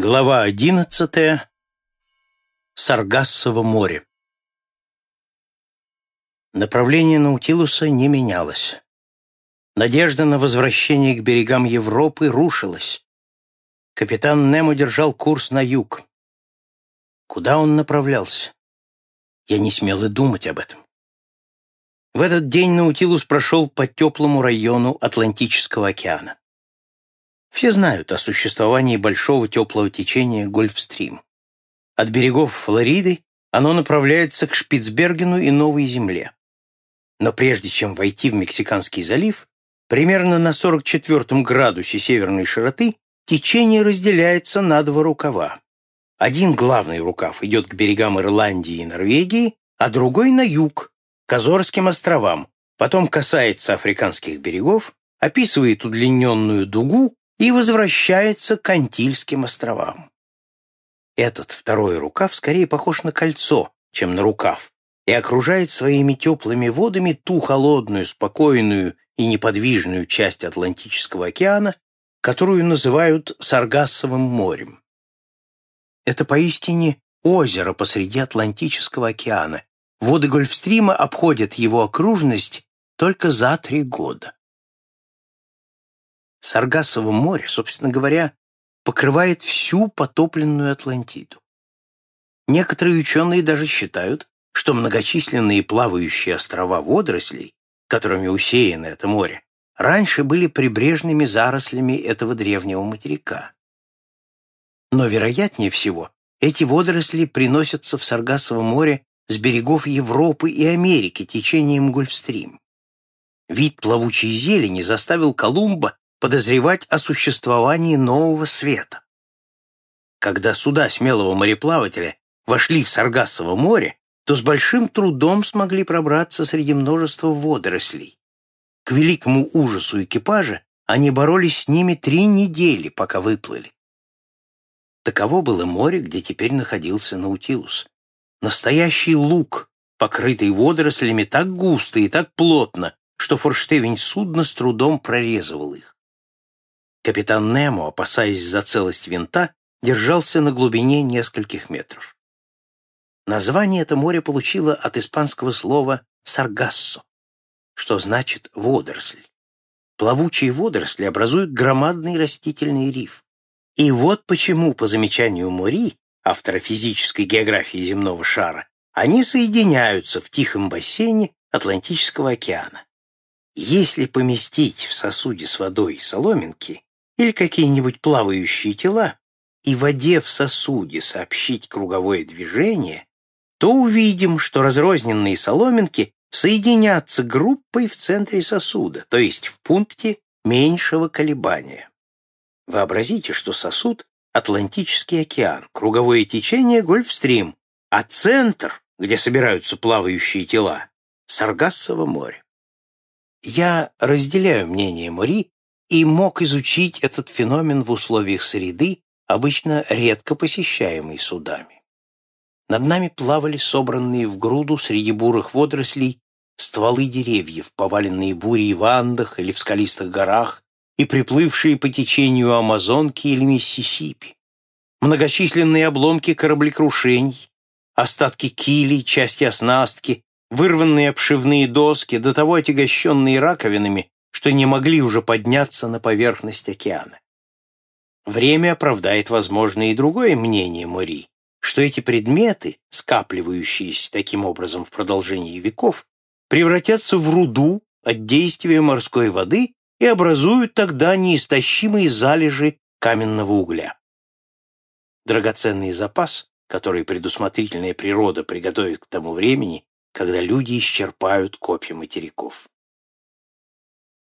Глава одиннадцатая. Саргассово море. Направление Наутилуса не менялось. Надежда на возвращение к берегам Европы рушилась. Капитан Немо держал курс на юг. Куда он направлялся? Я не смел и думать об этом. В этот день Наутилус прошел по теплому району Атлантического океана. Все знают о существовании большого теплого течения Гольфстрим. От берегов Флориды оно направляется к Шпицбергену и Новой Земле. Но прежде чем войти в Мексиканский залив, примерно на 44 градусе северной широты течение разделяется на два рукава. Один главный рукав идет к берегам Ирландии и Норвегии, а другой на юг, к Азорским островам, потом касается африканских берегов, описывает удлиненную дугу и возвращается к Антильским островам. Этот второй рукав скорее похож на кольцо, чем на рукав, и окружает своими теплыми водами ту холодную, спокойную и неподвижную часть Атлантического океана, которую называют Саргассовым морем. Это поистине озеро посреди Атлантического океана. Воды Гольфстрима обходят его окружность только за три года. Саргассово море, собственно говоря, покрывает всю потопленную Атлантиду. Некоторые ученые даже считают, что многочисленные плавающие острова водорослей, которыми усеяно это море, раньше были прибрежными зарослями этого древнего материка. Но, вероятнее всего, эти водоросли приносятся в Саргассово море с берегов Европы и Америки течением Гольфстрим. Вид плавучей зелени заставил Колумба подозревать о существовании нового света. Когда суда смелого мореплавателя вошли в Саргассово море, то с большим трудом смогли пробраться среди множества водорослей. К великому ужасу экипажа они боролись с ними три недели, пока выплыли. Таково было море, где теперь находился Наутилус. Настоящий луг, покрытый водорослями так густо и так плотно, что форштевень судна с трудом прорезывал их. Капитан Немо, опасаясь за целость винта, держался на глубине нескольких метров. Название это море получило от испанского слова «саргассо», что значит «водоросль». Плавучие водоросли образуют громадный растительный риф. И вот почему, по замечанию Мори, автора физической географии земного шара, они соединяются в тихом бассейне Атлантического океана. Если поместить в сосуде с водой соломинки, или какие-нибудь плавающие тела, и в воде в сосуде сообщить круговое движение, то увидим, что разрозненные соломинки соединятся группой в центре сосуда, то есть в пункте меньшего колебания. Вообразите, что сосуд — Атлантический океан, круговое течение — Гольфстрим, а центр, где собираются плавающие тела — Саргассово море. Я разделяю мнение Мори и мог изучить этот феномен в условиях среды, обычно редко посещаемой судами. Над нами плавали собранные в груду среди бурых водорослей стволы деревьев, поваленные бурей в Андах или в скалистых горах и приплывшие по течению Амазонки или Миссисипи. Многочисленные обломки кораблекрушений, остатки килей, части оснастки, вырванные обшивные доски, до того отягощенные раковинами, что не могли уже подняться на поверхность океана. Время оправдает, возможно, и другое мнение Мори, что эти предметы, скапливающиеся таким образом в продолжении веков, превратятся в руду от действия морской воды и образуют тогда неистощимые залежи каменного угля. Драгоценный запас, который предусмотрительная природа приготовит к тому времени, когда люди исчерпают копья материков.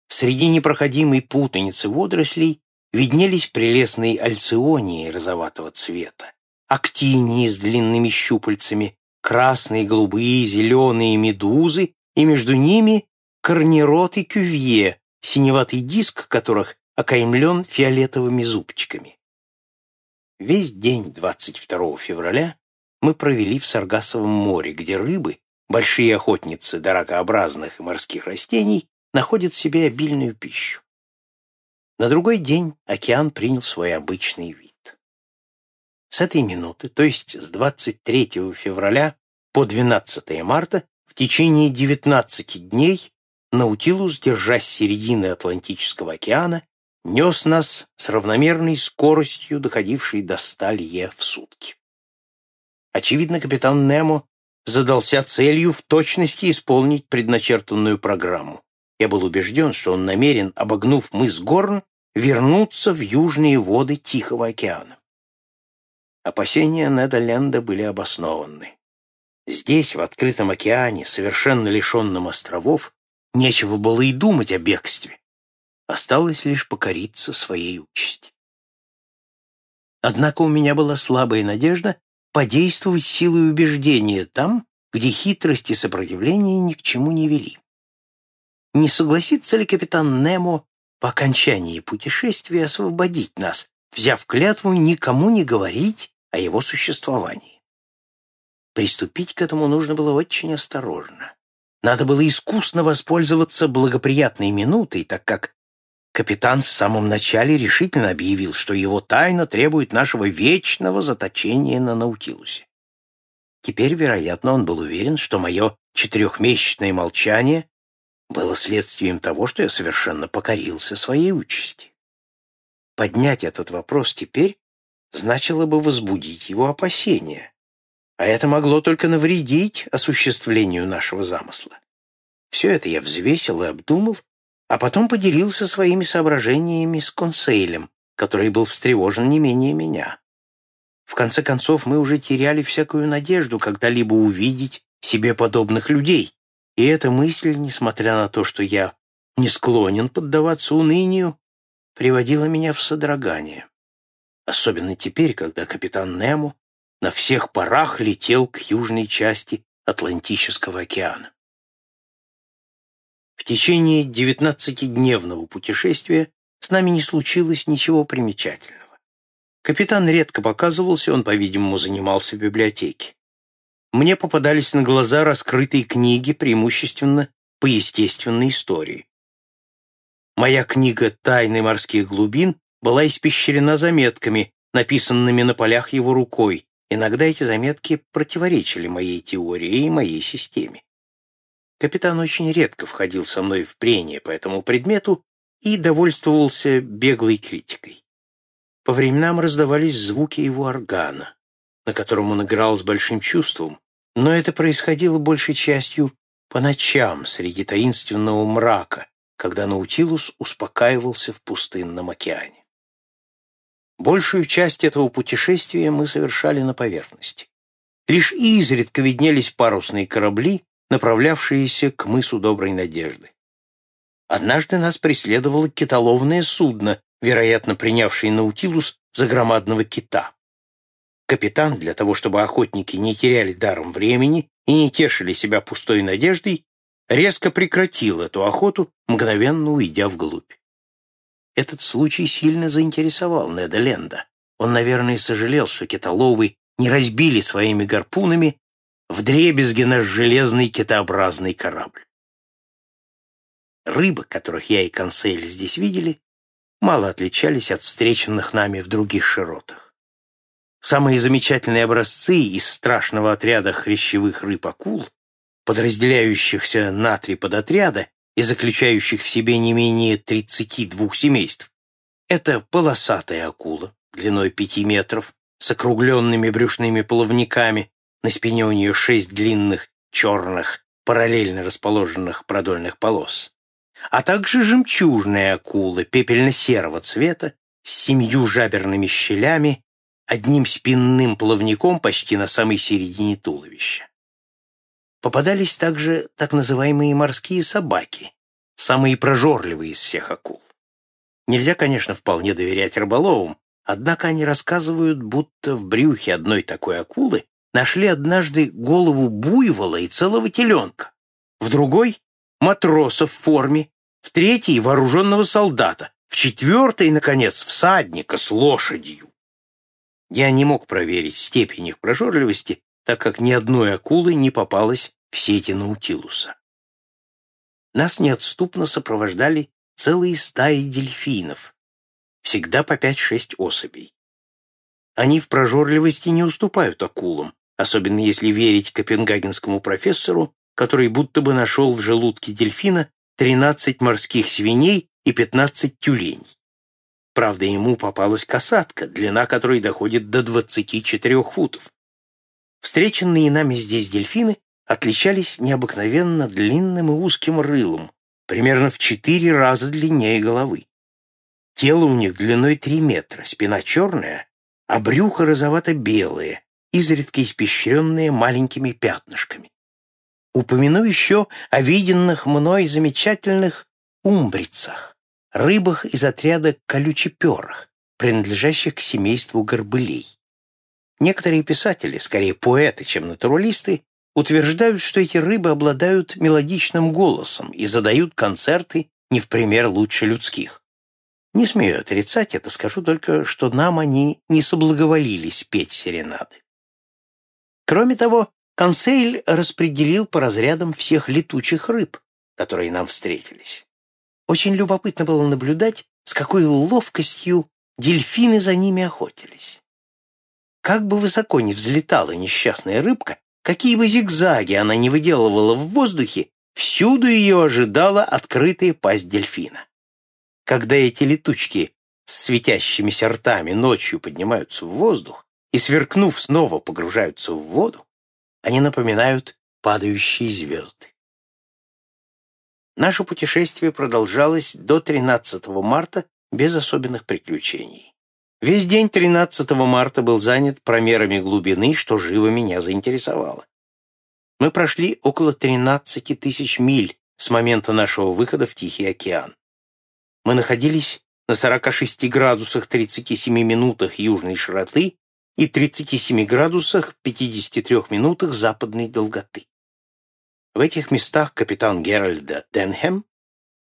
Среди непроходимой путаницы водорослей виднелись прелестные альционии розоватого цвета, актинии с длинными щупальцами, красные, голубые, зеленые медузы, и между ними корнирот и кювье, синеватый диск которых окаймлен фиолетовыми зубчиками. Весь день 22 февраля мы провели в Саргасовом море, где рыбы, большие охотницы дорогообразных и морских растений, находит себе обильную пищу. На другой день океан принял свой обычный вид. С этой минуты, то есть с 23 февраля по 12 марта, в течение 19 дней Наутилус, держась середины Атлантического океана, нес нас с равномерной скоростью, доходившей до 100 лье в сутки. Очевидно, капитан Немо задался целью в точности исполнить предначертанную программу. Я был убежден, что он намерен, обогнув мыс Горн, вернуться в южные воды Тихого океана. Опасения Неда были обоснованы. Здесь, в открытом океане, совершенно лишенном островов, нечего было и думать о бегстве. Осталось лишь покориться своей участи. Однако у меня была слабая надежда подействовать силой убеждения там, где хитрость и сопротивление ни к чему не вели. Не согласится ли капитан Немо по окончании путешествия освободить нас, взяв клятву никому не говорить о его существовании? Приступить к этому нужно было очень осторожно. Надо было искусно воспользоваться благоприятной минутой, так как капитан в самом начале решительно объявил, что его тайна требует нашего вечного заточения на Наутилусе. Теперь, вероятно, он был уверен, что мое четырехмесячное молчание было следствием того, что я совершенно покорился своей участи. Поднять этот вопрос теперь значило бы возбудить его опасения, а это могло только навредить осуществлению нашего замысла. Все это я взвесил и обдумал, а потом поделился своими соображениями с консейлем, который был встревожен не менее меня. В конце концов, мы уже теряли всякую надежду когда-либо увидеть себе подобных людей, и эта мысль, несмотря на то, что я не склонен поддаваться унынию, приводила меня в содрогание. Особенно теперь, когда капитан Нему на всех парах летел к южной части Атлантического океана. В течение девятнадцатидневного путешествия с нами не случилось ничего примечательного. Капитан редко показывался, он, по-видимому, занимался в библиотеке мне попадались на глаза раскрытые книги, преимущественно по естественной истории. Моя книга «Тайны морских глубин» была испещрена заметками, написанными на полях его рукой. Иногда эти заметки противоречили моей теории и моей системе. Капитан очень редко входил со мной в прение по этому предмету и довольствовался беглой критикой. По временам раздавались звуки его органа на котором он играл с большим чувством, но это происходило большей частью по ночам среди таинственного мрака, когда Наутилус успокаивался в пустынном океане. Большую часть этого путешествия мы совершали на поверхности. Лишь изредка виднелись парусные корабли, направлявшиеся к мысу Доброй Надежды. Однажды нас преследовало китоловное судно, вероятно, принявшее Наутилус за громадного кита. Капитан, для того чтобы охотники не теряли даром времени и не тешили себя пустой надеждой, резко прекратил эту охоту, мгновенно уйдя вглубь. Этот случай сильно заинтересовал Неда Ленда. Он, наверное, сожалел, что китоловы не разбили своими гарпунами вдребезги наш железный китообразный корабль. Рыбы, которых я и консель здесь видели, мало отличались от встреченных нами в других широтах. Самые замечательные образцы из страшного отряда хрящевых рыб-акул, подразделяющихся на три подотряда и заключающих в себе не менее 32 семейств, это полосатая акула длиной 5 метров с округленными брюшными плавниками, на спине у нее шесть длинных черных параллельно расположенных продольных полос, а также жемчужная акула пепельно-серого цвета с семью жаберными щелями одним спинным плавником почти на самой середине туловища. Попадались также так называемые морские собаки, самые прожорливые из всех акул. Нельзя, конечно, вполне доверять рыболовам, однако они рассказывают, будто в брюхе одной такой акулы нашли однажды голову буйвола и целого теленка, в другой — матроса в форме, в третьей — вооруженного солдата, в четвертой, наконец, всадника с лошадью. Я не мог проверить степень их прожорливости, так как ни одной акулы не попалось в сети Наутилуса. Нас неотступно сопровождали целые стаи дельфинов, всегда по пять-шесть особей. Они в прожорливости не уступают акулам, особенно если верить копенгагенскому профессору, который будто бы нашел в желудке дельфина 13 морских свиней и 15 тюленей. Правда, ему попалась касатка, длина которой доходит до 24 футов. Встреченные нами здесь дельфины отличались необыкновенно длинным и узким рылом, примерно в четыре раза длиннее головы. Тело у них длиной 3 метра, спина черная, а брюхо розовато-белое, изредка испещренное маленькими пятнышками. Упомяну еще о виденных мной замечательных умбрицах, рыбах из отряда колючеперых, принадлежащих к семейству горбылей. Некоторые писатели, скорее поэты, чем натуралисты, утверждают, что эти рыбы обладают мелодичным голосом и задают концерты не в пример лучше людских. Не смею отрицать это, скажу только, что нам они не соблаговолились петь серенады. Кроме того, консейль распределил по разрядам всех летучих рыб, которые нам встретились. Очень любопытно было наблюдать, с какой ловкостью дельфины за ними охотились. Как бы высоко ни взлетала несчастная рыбка, какие бы зигзаги она не выделывала в воздухе, всюду ее ожидала открытая пасть дельфина. Когда эти летучки с светящимися ртами ночью поднимаются в воздух и, сверкнув, снова погружаются в воду, они напоминают падающие звезды. Наше путешествие продолжалось до 13 марта без особенных приключений. Весь день 13 марта был занят промерами глубины, что живо меня заинтересовало. Мы прошли около 13 тысяч миль с момента нашего выхода в Тихий океан. Мы находились на 46 градусах 37 минутах южной широты и 37 градусах 53 минутах западной долготы. В этих местах капитан Геральда Денхэм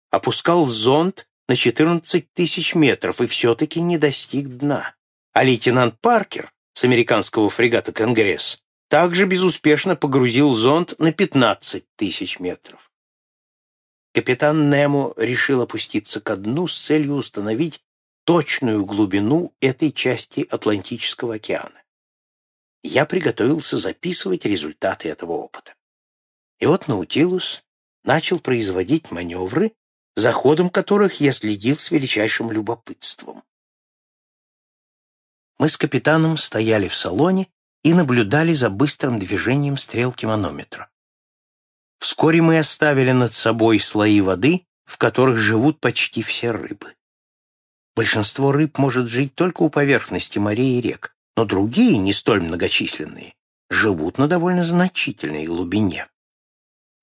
опускал зонд на 14 тысяч метров и все-таки не достиг дна. А лейтенант Паркер с американского фрегата «Конгресс» также безуспешно погрузил зонд на 15 тысяч метров. Капитан Немо решил опуститься ко дну с целью установить точную глубину этой части Атлантического океана. Я приготовился записывать результаты этого опыта. И вот Наутилус начал производить маневры, за ходом которых я следил с величайшим любопытством. Мы с капитаном стояли в салоне и наблюдали за быстрым движением стрелки манометра. Вскоре мы оставили над собой слои воды, в которых живут почти все рыбы. Большинство рыб может жить только у поверхности морей и рек, но другие, не столь многочисленные, живут на довольно значительной глубине.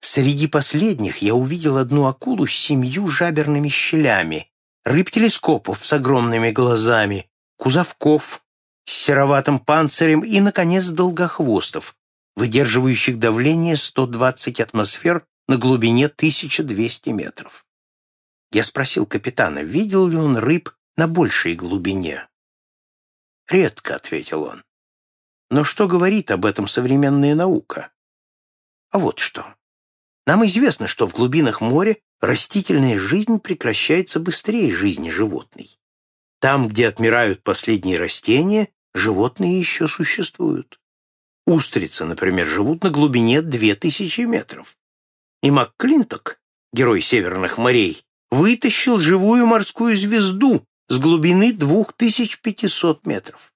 Среди последних я увидел одну акулу с семью жаберными щелями, рыб-телескопов с огромными глазами, кузовков с сероватым панцирем и, наконец, долгохвостов, выдерживающих давление 120 атмосфер на глубине 1200 метров. Я спросил капитана, видел ли он рыб на большей глубине. «Редко», — ответил он. «Но что говорит об этом современная наука?» «А вот что. Нам известно, что в глубинах моря растительная жизнь прекращается быстрее жизни животной. Там, где отмирают последние растения, животные еще существуют. Устрицы, например, живут на глубине 2000 метров. И МакКлинток, герой Северных морей, вытащил живую морскую звезду с глубины 2500 метров.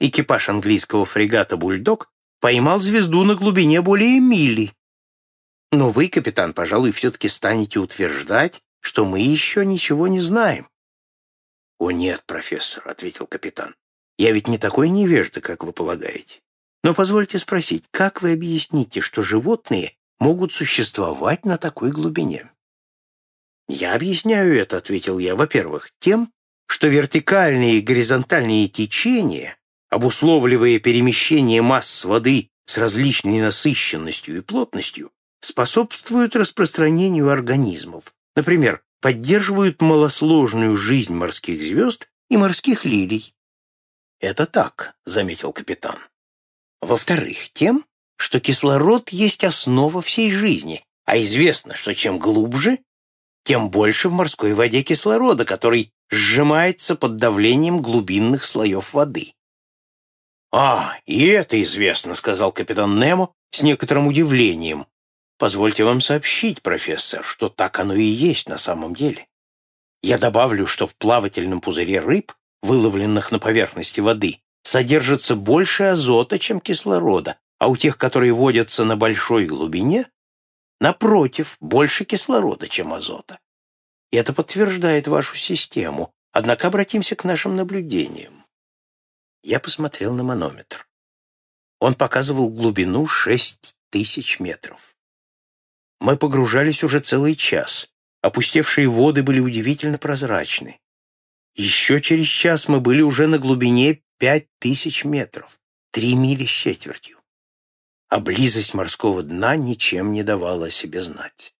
Экипаж английского фрегата «Бульдог» поймал звезду на глубине более мили. Но вы, капитан, пожалуй, все-таки станете утверждать, что мы еще ничего не знаем. «О нет, профессор», — ответил капитан. «Я ведь не такой невежда, как вы полагаете. Но позвольте спросить, как вы объясните, что животные могут существовать на такой глубине?» «Я объясняю это», — ответил я, — «во-первых, тем, что вертикальные и горизонтальные течения, обусловливая перемещение масс воды с различной насыщенностью и плотностью, способствуют распространению организмов, например, поддерживают малосложную жизнь морских звезд и морских лилий. «Это так», — заметил капитан. «Во-вторых, тем, что кислород есть основа всей жизни, а известно, что чем глубже, тем больше в морской воде кислорода, который сжимается под давлением глубинных слоев воды. «А, и это известно», — сказал капитан Немо с некоторым удивлением. «Позвольте вам сообщить, профессор, что так оно и есть на самом деле. Я добавлю, что в плавательном пузыре рыб, выловленных на поверхности воды, содержится больше азота, чем кислорода, а у тех, которые водятся на большой глубине, напротив, больше кислорода, чем азота. И это подтверждает вашу систему. Однако обратимся к нашим наблюдениям. Я посмотрел на манометр. Он показывал глубину шесть тысяч метров. Мы погружались уже целый час. Опустевшие воды были удивительно прозрачны. Еще через час мы были уже на глубине пять тысяч метров, три мили с четвертью. А близость морского дна ничем не давала о себе знать.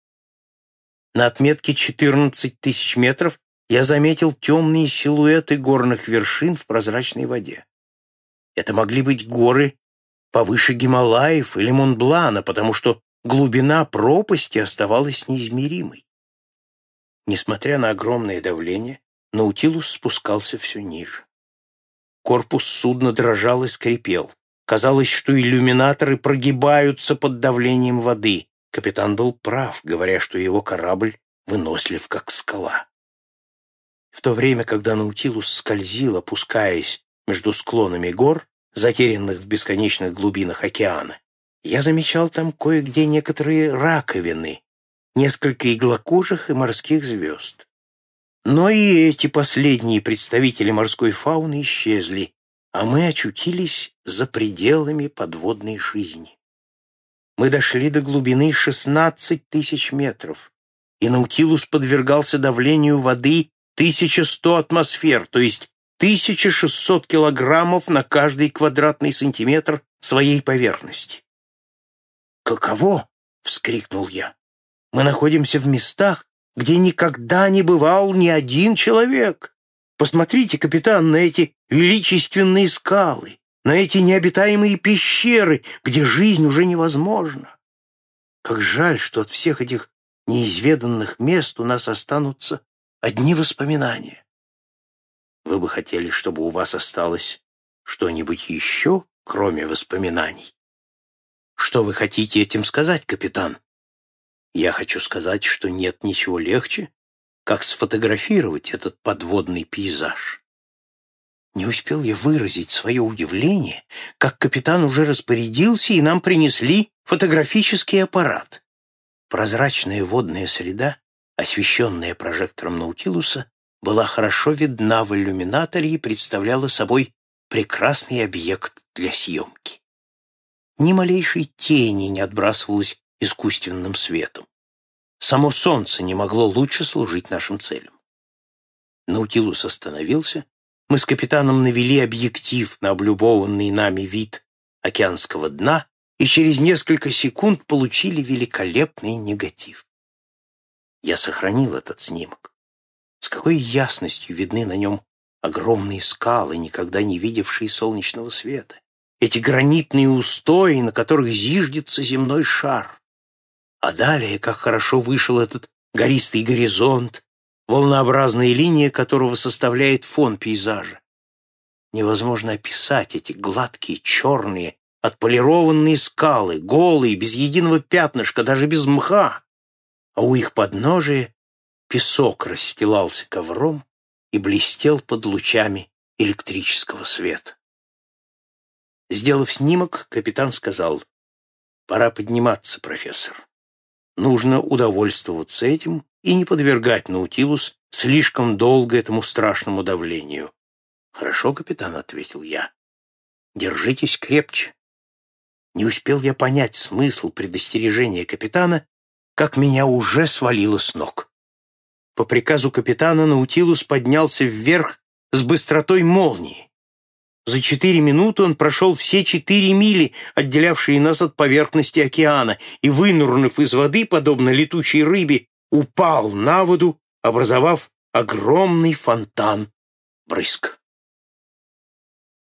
На отметке 14 тысяч метров я заметил темные силуэты горных вершин в прозрачной воде. Это могли быть горы повыше Гималаев или Монблана, потому что глубина пропасти оставалась неизмеримой. Несмотря на огромное давление, Наутилус спускался все ниже. Корпус судна дрожал и скрипел. Казалось, что иллюминаторы прогибаются под давлением воды. Капитан был прав, говоря, что его корабль вынослив, как скала. В то время, когда Наутилус скользил, опускаясь между склонами гор, затерянных в бесконечных глубинах океана, я замечал там кое-где некоторые раковины, несколько иглокожих и морских звезд. Но и эти последние представители морской фауны исчезли, а мы очутились за пределами подводной жизни. Мы дошли до глубины 16 тысяч метров, и Наутилус подвергался давлению воды 1100 атмосфер, то есть 1600 килограммов на каждый квадратный сантиметр своей поверхности. «Каково?» — вскрикнул я. «Мы находимся в местах, где никогда не бывал ни один человек. Посмотрите, капитан, на эти величественные скалы, на эти необитаемые пещеры, где жизнь уже невозможна. Как жаль, что от всех этих неизведанных мест у нас останутся одни воспоминания. Вы бы хотели, чтобы у вас осталось что-нибудь еще, кроме воспоминаний? Что вы хотите этим сказать, капитан? Я хочу сказать, что нет ничего легче, как сфотографировать этот подводный пейзаж. Не успел я выразить свое удивление, как капитан уже распорядился, и нам принесли фотографический аппарат. Прозрачная водная среда, освещенная прожектором Наутилуса, была хорошо видна в иллюминаторе и представляла собой прекрасный объект для съемки. Ни малейшей тени не отбрасывалось искусственным светом. Само солнце не могло лучше служить нашим целям. Наутилус остановился, мы с капитаном навели объектив на облюбованный нами вид океанского дна и через несколько секунд получили великолепный негатив. Я сохранил этот снимок. С какой ясностью видны на нем огромные скалы, никогда не видевшие солнечного света. Эти гранитные устои, на которых зиждется земной шар. А далее, как хорошо вышел этот гористый горизонт, волнообразная линия которого составляет фон пейзажа. Невозможно описать эти гладкие, черные, отполированные скалы, голые, без единого пятнышка, даже без мха. А у их подножия песок расстилался ковром и блестел под лучами электрического света. Сделав снимок, капитан сказал, «Пора подниматься, профессор. Нужно удовольствоваться этим и не подвергать Наутилус слишком долго этому страшному давлению». «Хорошо, капитан», — ответил я. «Держитесь крепче. Не успел я понять смысл предостережения капитана, как меня уже свалило с ног. По приказу капитана Наутилус поднялся вверх с быстротой молнии. За четыре минуты он прошел все четыре мили, отделявшие нас от поверхности океана, и, вынурнув из воды, подобно летучей рыбе, упал на воду, образовав огромный фонтан брызг.